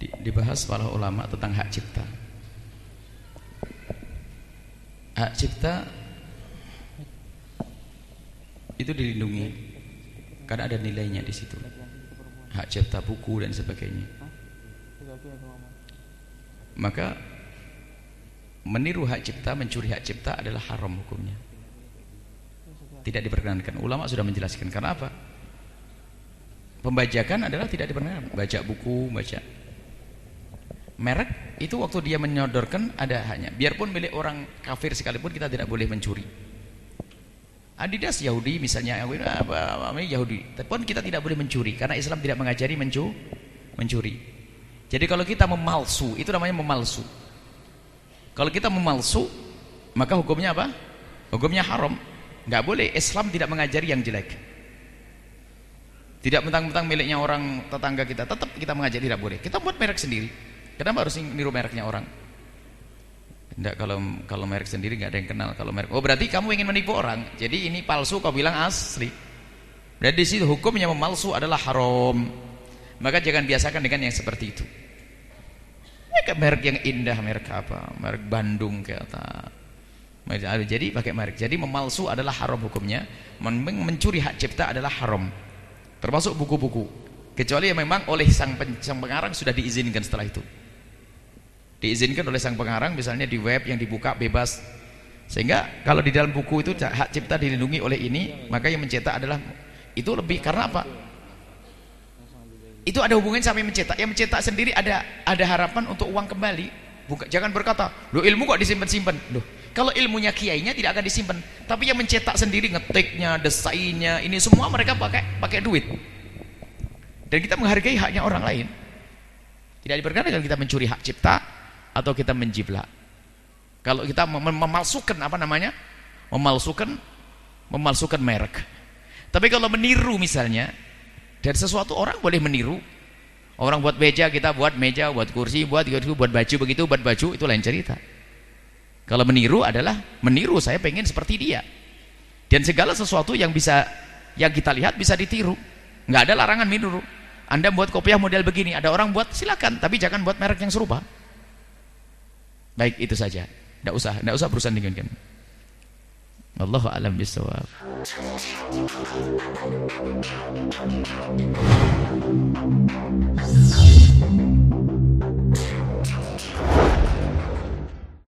Di- dibahas para ulama tentang hak cipta. Hak cipta itu dilindungi karena ada nilainya di situ. Hak cipta buku dan sebagainya. Maka meniru hak cipta, mencuri hak cipta adalah haram hukumnya. Tidak diperkenankan. Ulama sudah menjelaskan karena apa? Pembajakan adalah tidak diperkenankan. Baca buku, baca merek itu waktu dia menyodorkan ada hanya. Biarpun milik orang kafir sekalipun kita tidak boleh mencuri. Adidas Yahudi misalnya Yahudi. Tapi kita tidak boleh mencuri karena Islam tidak mengajari mencu, mencuri. Jadi kalau kita memalsu, itu namanya memalsu. Kalau kita memalsu, maka hukumnya apa? Hukumnya haram. Enggak boleh. Islam tidak mengajari yang jelek. Tidak mentang-mentang miliknya orang tetangga kita, tetap kita mengajari tidak boleh. Kita buat merek sendiri. Kenapa harus niru mereknya orang? Tidak kalau kalau merek sendiri nggak ada yang kenal. Kalau merek, oh berarti kamu ingin menipu orang. Jadi ini palsu, kau bilang asli. Berarti di situ hukumnya memalsu adalah haram. Maka jangan biasakan dengan yang seperti itu. Merek merek yang indah, merek apa? Merek Bandung apa? Jadi pakai merek. Jadi memalsu adalah haram hukumnya. Men mencuri hak cipta adalah haram. Termasuk buku-buku. Kecuali yang memang oleh sang, sang pengarang sudah diizinkan setelah itu. Diizinkan oleh sang pengarang misalnya di web yang dibuka bebas. Sehingga kalau di dalam buku itu hak cipta dilindungi oleh ini, maka yang mencetak adalah itu lebih karena apa? Itu ada hubungannya sampai mencetak. Yang mencetak sendiri ada ada harapan untuk uang kembali. Bukan, jangan berkata, "Loh ilmu kok disimpan-simpan?" Loh, kalau ilmunya kiainya tidak akan disimpan, tapi yang mencetak sendiri ngetiknya, desainnya, ini semua mereka pakai pakai duit. Dan kita menghargai haknya orang lain. Tidak diperkenankan kita mencuri hak cipta atau kita menjiplak. Kalau kita mem memalsukan apa namanya? Memalsukan memalsukan merek. Tapi kalau meniru misalnya dari sesuatu orang boleh meniru. Orang buat meja kita buat meja, buat kursi, buat kursi, buat baju begitu, buat baju itu lain cerita. Kalau meniru adalah meniru saya pengen seperti dia. Dan segala sesuatu yang bisa yang kita lihat bisa ditiru. nggak ada larangan meniru. Anda buat kopiah model begini, ada orang buat silakan, tapi jangan buat merek yang serupa. Baik itu saja. Tidak usah, tidak usah berusaha dengan kami. Allahu a'lam bishawab.